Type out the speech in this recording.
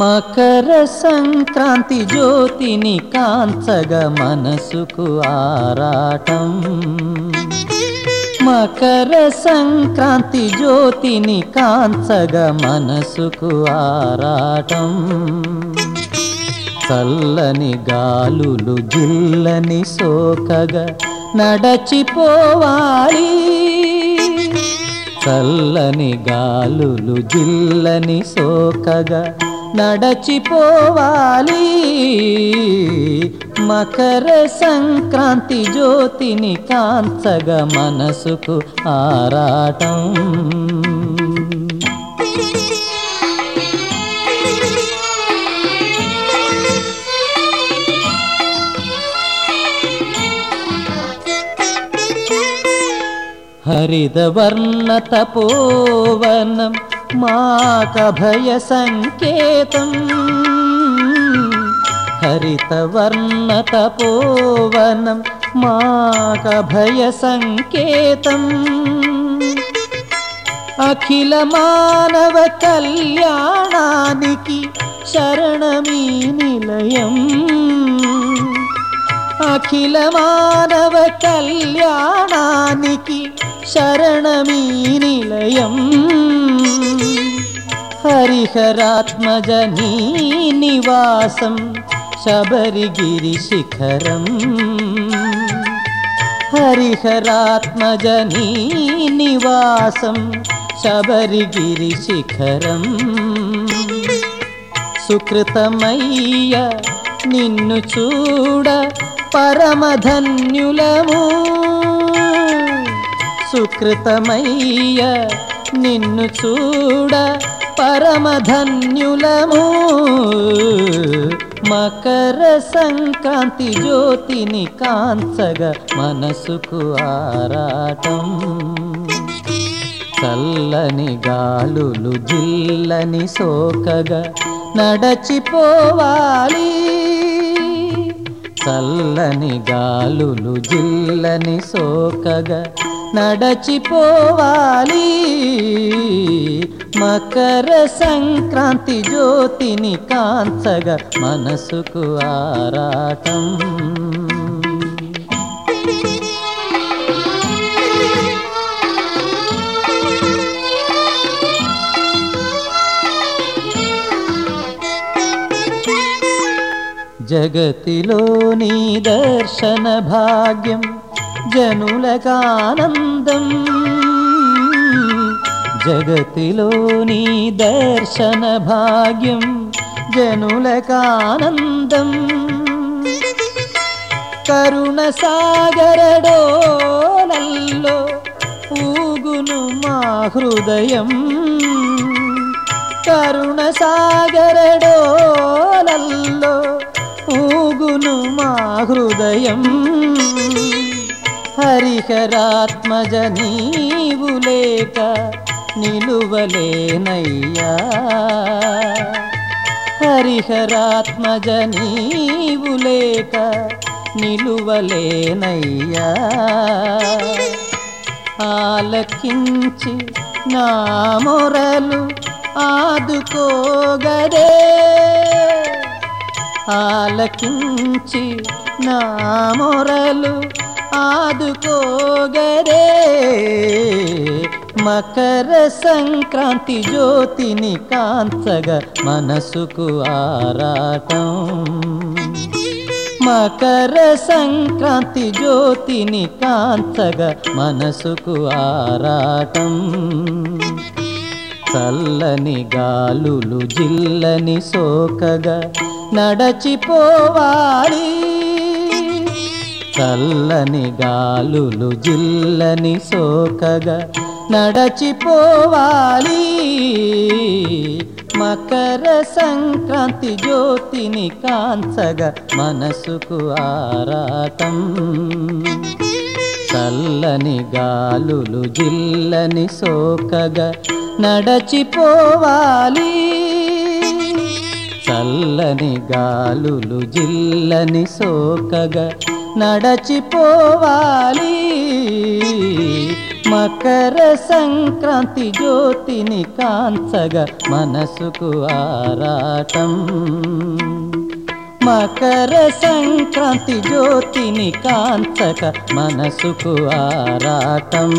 మకర సంక్రాంతి జ్యోతిని కాంచగ మనసుకు ఆరాటం. మకర సంక్రాంతి జ్యోతిని కాంచగ మనసుకు ఆరాటం. చల్లని గాలులు జిల్లని సోకగా నడచిపోవాలి. చల్లని గాలులు జిల్లని సోకగా నడచిపోవాలి. మకర సంక్రాంతి జ్యోతిని కాంచగ మనసుకు ఆరాటం. హరితవర్ణతపోవనం माकभयसङ्केतम् हरितवर्णतपोवनं माकभयसङ्केतम्। अखिलमानवकल्याणानिकि शरणमी निलयम् अखिलमानवकल्याणानिकि शरणमी निलयम् శబరిగిరి శిఖరం హరిహరాత్మజనీ నివాసం శబరిగిరి శిఖరం సుకృతమయ్య నిన్ను చూడ పరమధన్యులము సుకృతమయ్య నిన్ను చూడ పరమధన్యులము. మకర సంక్రాంతి జ్యోతిని కాంచగ మనసుకు ఆరాటం. చల్లని గాలులు జిల్లని సోకగా నడచిపోవాలి. చల్లని గాలులు జిల్లని సోకగా నడచిపోవాలి మకర సంక్రాంతి జ్యోతిని కాంచగా మనసుకు ఆరాటం జగతిలో నీ దర్శన భాగ్యం జనులకానందం. జగతిలో నీ దర్శన భాగ్యం జనులకానందం. కరుణ సాగరడోలల్లో ఊగును మా హృదయం. కరుణ సాగరడోలల్లో ఊగును మా హృదయం. హరిహరాత్మజ నీవు లేక నిలువలేనయ్యా. హరిహరాత్మజ నీవు లేక నిలువలేనయ్యా. ఆలకించి నా మొరలు ఆదుకోగదే. ఆలకించి నా మొరలు ఆదుకోగరే. మకర సంక్రాంతి జ్యోతిని కాంచగ మనసుకు ఆరాటం. మకర సంక్రాంతి జ్యోతిని కాంచగ మనసుకు ఆరాటం. చల్లని గాలులు జిల్లని సోకగా నడచిపోవాలి. చల్లని గాలులు జిల్లని సోకగా నడచిపోవాలి. మకర సంక్రాంతి జ్యోతిని కాంచగా మనసుకు ఆరాటం. చల్లని గాలులు జిల్లని సోకగా నడచిపోవాలి. చల్లని గాలులు జిల్లని సోకగా నడచిపోవాలి. మకర సంక్రాంతి జ్యోతిని కాంచగా మనసుకు ఆరాటం. మకర సంక్రాంతి జ్యోతిని కాంచక మనసుకు ఆరాటం.